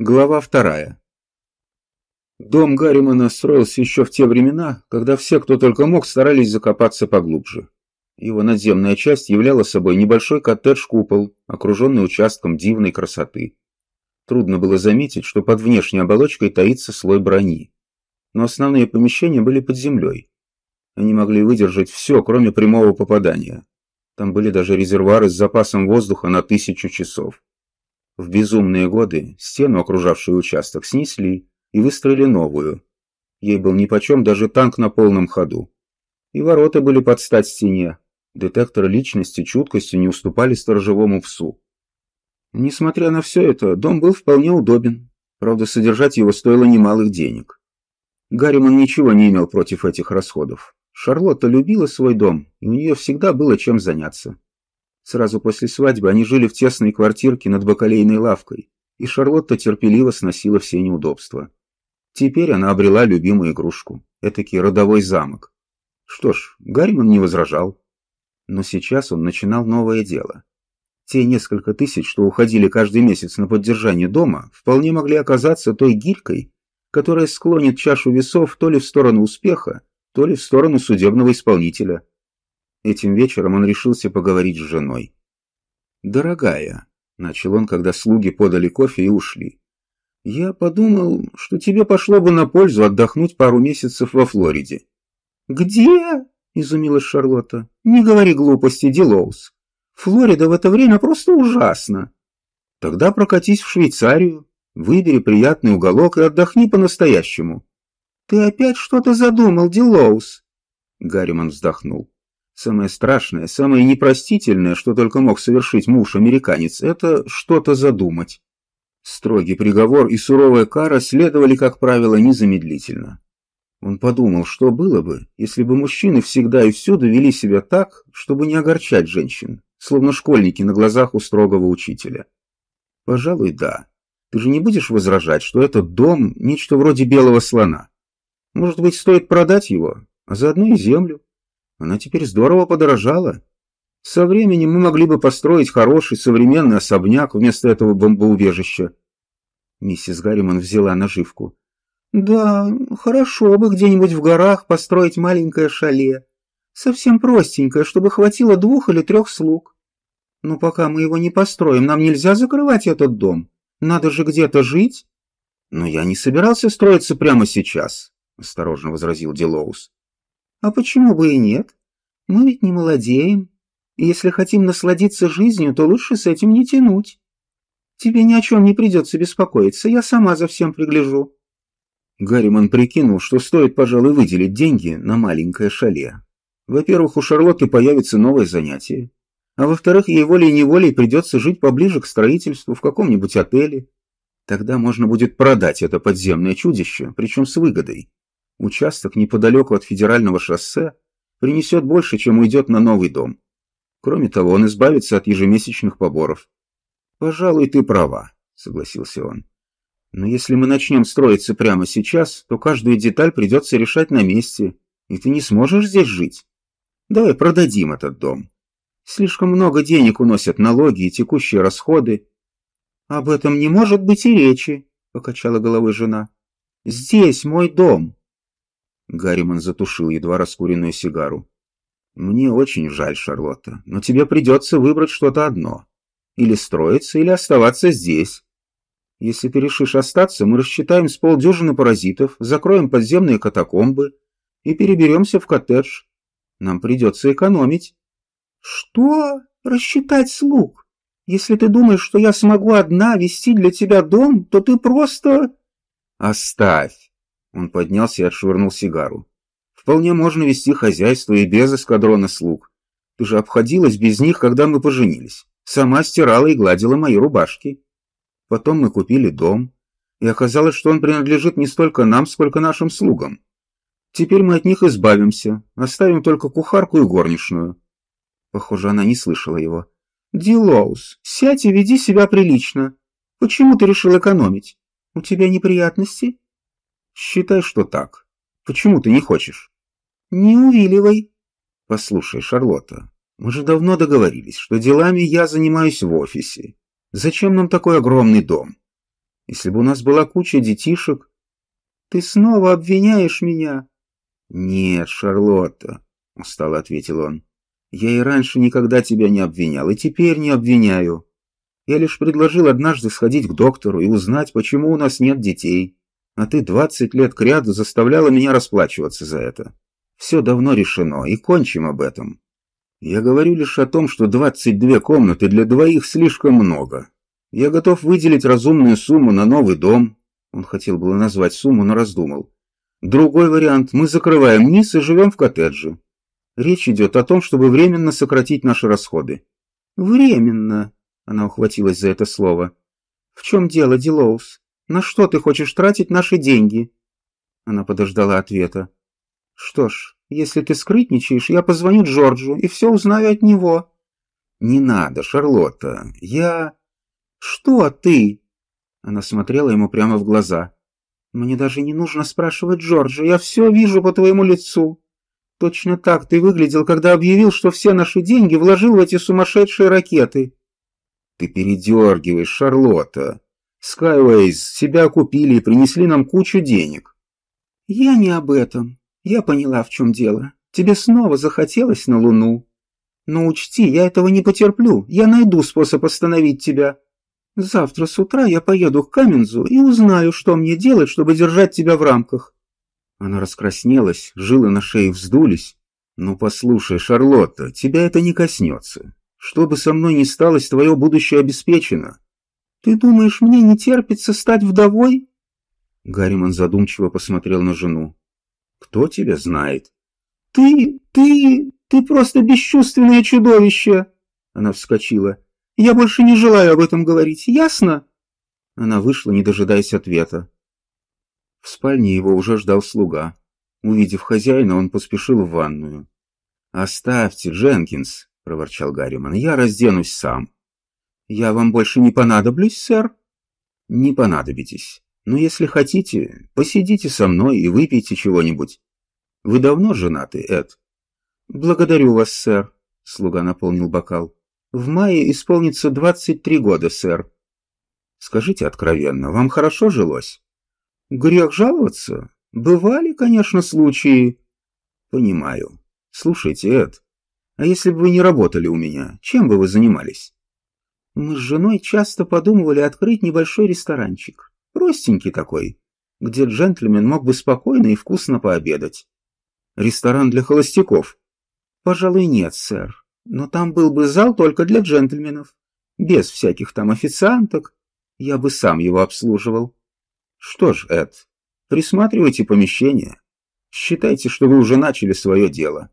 Глава вторая. Дом Гарримана строился еще в те времена, когда все, кто только мог, старались закопаться поглубже. Его надземная часть являла собой небольшой коттедж-купол, окруженный участком дивной красоты. Трудно было заметить, что под внешней оболочкой таится слой брони. Но основные помещения были под землей. Они могли выдержать все, кроме прямого попадания. Там были даже резервуары с запасом воздуха на тысячу часов. В безумные годы стену, окружавшую участок, снесли и выстроили новую. Ей был нипочем даже танк на полном ходу. И ворота были под стать стене. Детекторы личности чуткостью не уступали сторожевому псу. Несмотря на все это, дом был вполне удобен. Правда, содержать его стоило немалых денег. Гарриман ничего не имел против этих расходов. Шарлотта любила свой дом, и у нее всегда было чем заняться. Сразу после свадьбы они жили в тесной квартирке над бакалейной лавкой, и Шарлотта терпеливо сносила все неудобства. Теперь она обрела любимую игрушку, этакий родовой замок. Что ж, Гарриман не возражал. Но сейчас он начинал новое дело. Те несколько тысяч, что уходили каждый месяц на поддержание дома, вполне могли оказаться той гирькой, которая склонит чашу весов то ли в сторону успеха, то ли в сторону судебного исполнителя. Этим вечером он решился поговорить с женой. «Дорогая», — начал он, когда слуги подали кофе и ушли, — «я подумал, что тебе пошло бы на пользу отдохнуть пару месяцев во Флориде». «Где?» — изумилась Шарлотта. «Не говори глупости, Дилоус. Флорида в это время просто ужасно. Тогда прокатись в Швейцарию, выбери приятный уголок и отдохни по-настоящему». «Ты опять что-то задумал, Дилоус?» Гарриман вздохнул. Самое страшное, самое непростительное, что только мог совершить муж-американец, это что-то задумать. Строгий приговор и суровая кара следовали, как правило, незамедлительно. Он подумал, что было бы, если бы мужчины всегда и всюду вели себя так, чтобы не огорчать женщин, словно школьники на глазах у строгого учителя. Пожалуй, да. Ты же не будешь возражать, что этот дом – нечто вроде белого слона. Может быть, стоит продать его, а заодно и землю? Она теперь здорово подорожала. Со временем мы могли бы построить хороший современный особняк вместо этого бомбоубежища. Миссис Гарриман взяла наживку. Да, хорошо бы где-нибудь в горах построить маленькое шале. Совсем простенькое, чтобы хватило двух или трех слуг. Но пока мы его не построим, нам нельзя закрывать этот дом. Надо же где-то жить. Но я не собирался строиться прямо сейчас, осторожно возразил Делоус. А почему бы и нет? Мы ведь не молодеем. Если хотим насладиться жизнью, то лучше с этим не тянуть. Тебе ни о чем не придется беспокоиться, я сама за всем пригляжу. Гарриман прикинул, что стоит, пожалуй, выделить деньги на маленькое шале. Во-первых, у Шарлотты появится новое занятие. А во-вторых, ей волей-неволей придется жить поближе к строительству в каком-нибудь отеле. Тогда можно будет продать это подземное чудище, причем с выгодой. Участок неподалеку от федерального шоссе принесет больше, чем уйдет на новый дом. Кроме того, он избавится от ежемесячных поборов. «Пожалуй, ты права», — согласился он. «Но если мы начнем строиться прямо сейчас, то каждую деталь придется решать на месте, и ты не сможешь здесь жить. Давай продадим этот дом. Слишком много денег уносят налоги и текущие расходы». «Об этом не может быть и речи», — покачала головой жена. «Здесь мой дом, Гарриман затушил едва раскуренную сигару. «Мне очень жаль, Шарлотта, но тебе придется выбрать что-то одно. Или строиться, или оставаться здесь. Если ты решишь остаться, мы рассчитаем с полдюжины паразитов, закроем подземные катакомбы и переберемся в коттедж. Нам придется экономить». «Что? Рассчитать слуг? Если ты думаешь, что я смогу одна вести для тебя дом, то ты просто...» «Оставь!» Он поднялся и отшвырнул сигару. «Вполне можно вести хозяйство и без эскадрона слуг. Ты же обходилась без них, когда мы поженились. Сама стирала и гладила мои рубашки. Потом мы купили дом, и оказалось, что он принадлежит не столько нам, сколько нашим слугам. Теперь мы от них избавимся, оставим только кухарку и горничную». Похоже, она не слышала его. «Дилоус, сядь и веди себя прилично. Почему ты решил экономить? У тебя неприятности?» Считай, что так. Почему ты не хочешь? Не увиливай. Послушай, Шарлотта, мы же давно договорились, что делами я занимаюсь в офисе. Зачем нам такой огромный дом? Если бы у нас была куча детишек... Ты снова обвиняешь меня? Нет, Шарлотта, устало ответил он. Я и раньше никогда тебя не обвинял, и теперь не обвиняю. Я лишь предложил однажды сходить к доктору и узнать, почему у нас нет детей. А ты двадцать лет кряду заставляла меня расплачиваться за это. Все давно решено, и кончим об этом. Я говорю лишь о том, что двадцать две комнаты для двоих слишком много. Я готов выделить разумную сумму на новый дом. Он хотел было назвать сумму, но раздумал. Другой вариант. Мы закрываем низ и живем в коттедже. Речь идет о том, чтобы временно сократить наши расходы. Временно. Она ухватилась за это слово. В чем дело, Дилоус? На что ты хочешь тратить наши деньги? Она подождала ответа. Что ж, если ты скрытничаешь, я позвоню Джорджу и все узнаю от него. Не надо, Шарлотта. Я... Что ты? Она смотрела ему прямо в глаза. Мне даже не нужно спрашивать Джорджа, я все вижу по твоему лицу. Точно так ты выглядел, когда объявил, что все наши деньги вложил в эти сумасшедшие ракеты. Ты передергиваешь, Шарлотта. Скайуэйз себя купили и принесли нам кучу денег. Я не об этом. Я поняла, в чем дело. Тебе снова захотелось на Луну. Но учти, я этого не потерплю. Я найду способ остановить тебя. Завтра с утра я поеду к Камензу и узнаю, что мне делать, чтобы держать тебя в рамках. Она раскраснелась, жилы на шее вздулись. «Ну, послушай, Шарлотта, тебя это не коснется. Что бы со мной ни сталось, твое будущее обеспечено». «Ты думаешь, мне не терпится стать вдовой?» Гарриман задумчиво посмотрел на жену. «Кто тебя знает?» «Ты, ты, ты просто бесчувственное чудовище!» Она вскочила. «Я больше не желаю об этом говорить, ясно?» Она вышла, не дожидаясь ответа. В спальне его уже ждал слуга. Увидев хозяина, он поспешил в ванную. «Оставьте, Дженкинс!» — проворчал Гарриман. «Я разденусь сам». «Я вам больше не понадоблюсь, сэр?» «Не понадобитесь. Но если хотите, посидите со мной и выпейте чего-нибудь. Вы давно женаты, Эд?» «Благодарю вас, сэр», — слуга наполнил бокал. «В мае исполнится двадцать три года, сэр». «Скажите откровенно, вам хорошо жилось?» Грех жаловаться. Бывали, конечно, случаи. Понимаю. Слушайте, Эд, а если бы вы не работали у меня, чем бы вы занимались? Мы с женой часто подумывали открыть небольшой ресторанчик. Простенький такой, где джентльмен мог бы спокойно и вкусно пообедать. Ресторан для холостяков? Пожалуй, нет, сэр. Но там был бы зал только для джентльменов. Без всяких там официанток. Я бы сам его обслуживал. Что ж, Эд, присматривайте помещение. Считайте, что вы уже начали свое дело.